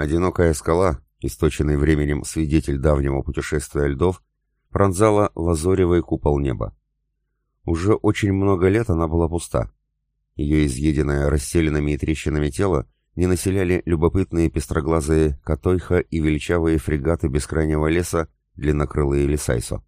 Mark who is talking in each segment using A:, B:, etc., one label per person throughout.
A: Одинокая скала, источенный временем свидетель давнего путешествия льдов, пронзала лазоревый купол неба. Уже очень много лет она была пуста. Ее изъеденное расселенными и трещинами тело не населяли любопытные пестроглазые Катойха и величавые фрегаты бескрайнего леса, длиннокрылые Лисайсо.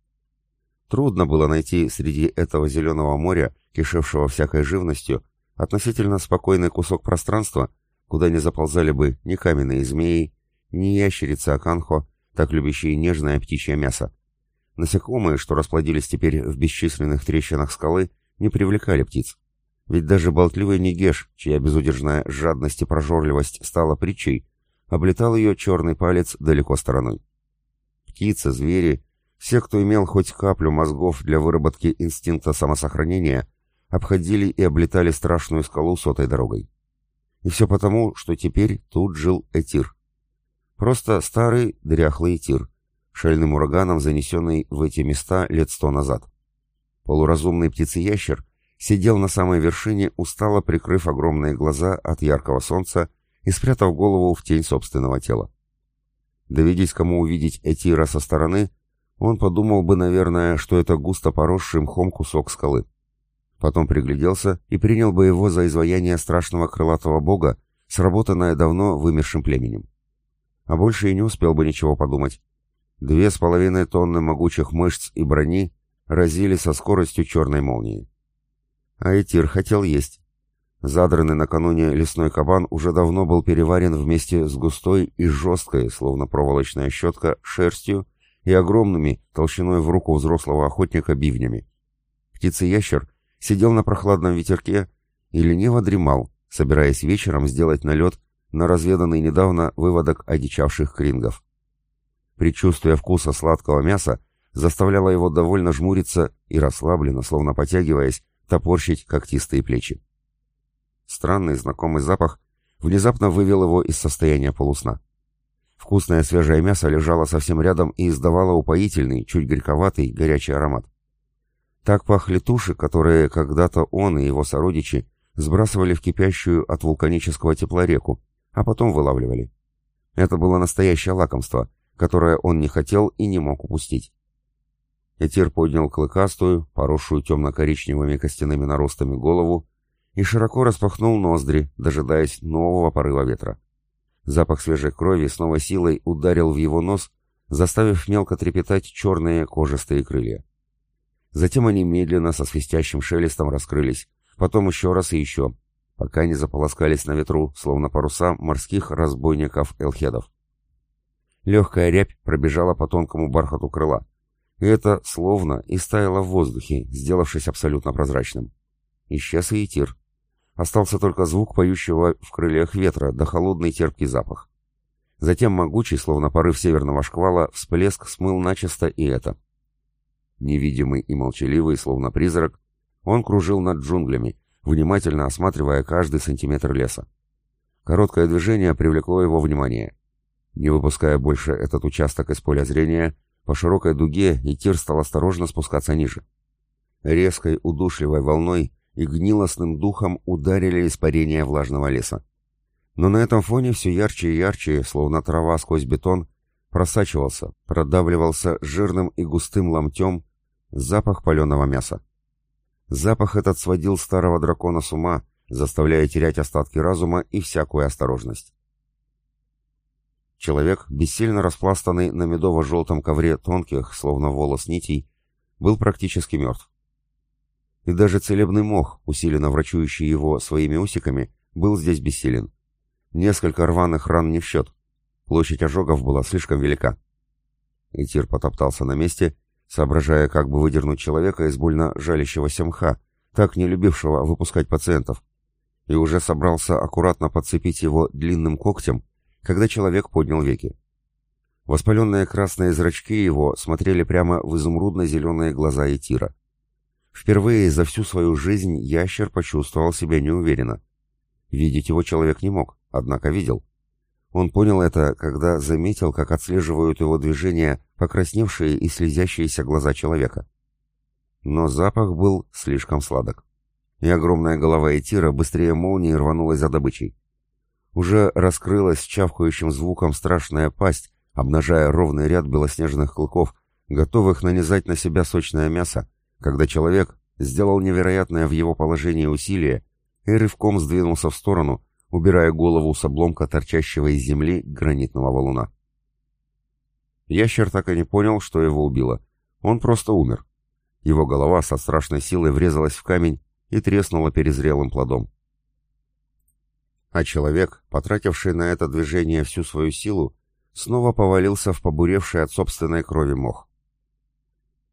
A: Трудно было найти среди этого зеленого моря, кишевшего всякой живностью, относительно спокойный кусок пространства, куда не заползали бы ни каменные змеи, ни ящерицы Аканхо, так любящие нежное птичье мясо. Насекомые, что расплодились теперь в бесчисленных трещинах скалы, не привлекали птиц. Ведь даже болтливый Нигеш, чья безудержная жадность и прожорливость стала притчей, облетал ее черный палец далеко стороной. Птицы, звери, все, кто имел хоть каплю мозгов для выработки инстинкта самосохранения, обходили и облетали страшную скалу сотой дорогой. И все потому, что теперь тут жил Этир. Просто старый дряхлый Этир, шальным ураганом занесенный в эти места лет сто назад. Полуразумный птицеящер сидел на самой вершине, устало прикрыв огромные глаза от яркого солнца и спрятав голову в тень собственного тела. Доведись кому увидеть Этира со стороны, он подумал бы, наверное, что это густо поросший мхом кусок скалы. Потом пригляделся и принял бы его за изваяние страшного крылатого бога, сработанное давно вымершим племенем. А больше и не успел бы ничего подумать. Две с половиной тонны могучих мышц и брони разили со скоростью черной молнии. Айтир хотел есть. Задранный накануне лесной кабан уже давно был переварен вместе с густой и жесткой, словно проволочная щетка, шерстью и огромными, толщиной в руку взрослого охотника, бивнями. Птица-ящер сидел на прохладном ветерке и лениво дремал, собираясь вечером сделать налет на разведанный недавно выводок одичавших крингов. Предчувствие вкуса сладкого мяса заставляло его довольно жмуриться и расслабленно, словно потягиваясь, топорщить когтистые плечи. Странный знакомый запах внезапно вывел его из состояния полусна. Вкусное свежее мясо лежало совсем рядом и издавало упоительный, чуть горьковатый, горячий аромат. Так пахли туши, которые когда-то он и его сородичи сбрасывали в кипящую от вулканического тепла реку, а потом вылавливали. Это было настоящее лакомство, которое он не хотел и не мог упустить. Этир поднял клыкастую, поросшую темно-коричневыми костяными наростами голову и широко распахнул ноздри, дожидаясь нового порыва ветра. Запах свежей крови с новой силой ударил в его нос, заставив мелко трепетать черные кожистые крылья. Затем они медленно со свистящим шелестом раскрылись, потом еще раз и еще, пока не заполоскались на ветру, словно паруса морских разбойников-элхедов. Легкая рябь пробежала по тонкому бархату крыла, и это словно и стаяло в воздухе, сделавшись абсолютно прозрачным. Исчез и тир. Остался только звук поющего в крыльях ветра да холодный терпкий запах. Затем могучий, словно порыв северного шквала, всплеск смыл начисто и это — Невидимый и молчаливый, словно призрак, он кружил над джунглями, внимательно осматривая каждый сантиметр леса. Короткое движение привлекло его внимание. Не выпуская больше этот участок из поля зрения, по широкой дуге Итир стал осторожно спускаться ниже. Резкой удушливой волной и гнилостным духом ударили испарения влажного леса. Но на этом фоне все ярче и ярче, словно трава сквозь бетон, просачивался, продавливался жирным и густым ломтем Запах паленого мяса. Запах этот сводил старого дракона с ума, заставляя терять остатки разума и всякую осторожность. Человек, бессильно распластанный на медово-желтом ковре тонких, словно волос нитей, был практически мертв. И даже целебный мох, усиленно врачующий его своими усиками, был здесь бессилен. Несколько рваных ран не в счет. Площадь ожогов была слишком велика. Итир потоптался на месте соображая, как бы выдернуть человека из больно жалящегося мха, так не любившего выпускать пациентов, и уже собрался аккуратно подцепить его длинным когтем, когда человек поднял веки. Воспаленные красные зрачки его смотрели прямо в изумрудно-зеленые глаза Этира. Впервые за всю свою жизнь ящер почувствовал себя неуверенно. Видеть его человек не мог, однако видел. Он понял это, когда заметил, как отслеживают его движения покрасневшие и слезящиеся глаза человека. Но запах был слишком сладок. И огромная голова Этира быстрее молнии рванулась за добычей. Уже раскрылась чавкающим звуком страшная пасть, обнажая ровный ряд белоснежных клыков, готовых нанизать на себя сочное мясо, когда человек сделал невероятное в его положении усилие и рывком сдвинулся в сторону, убирая голову с обломка торчащего из земли гранитного валуна. Ящер так и не понял, что его убило. Он просто умер. Его голова со страшной силой врезалась в камень и треснула перезрелым плодом. А человек, потративший на это движение всю свою силу, снова повалился в побуревший от собственной крови мох.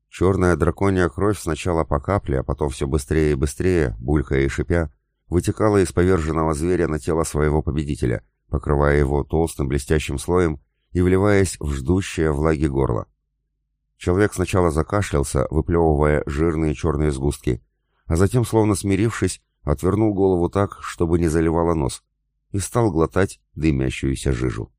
A: Черная драконья кровь сначала по капле, а потом все быстрее и быстрее, булькая и шипя, вытекала из поверженного зверя на тело своего победителя, покрывая его толстым блестящим слоем и вливаясь в ждущее влаги горло. Человек сначала закашлялся, выплевывая жирные черные сгустки, а затем, словно смирившись, отвернул голову так, чтобы не заливало нос, и стал глотать дымящуюся жижу.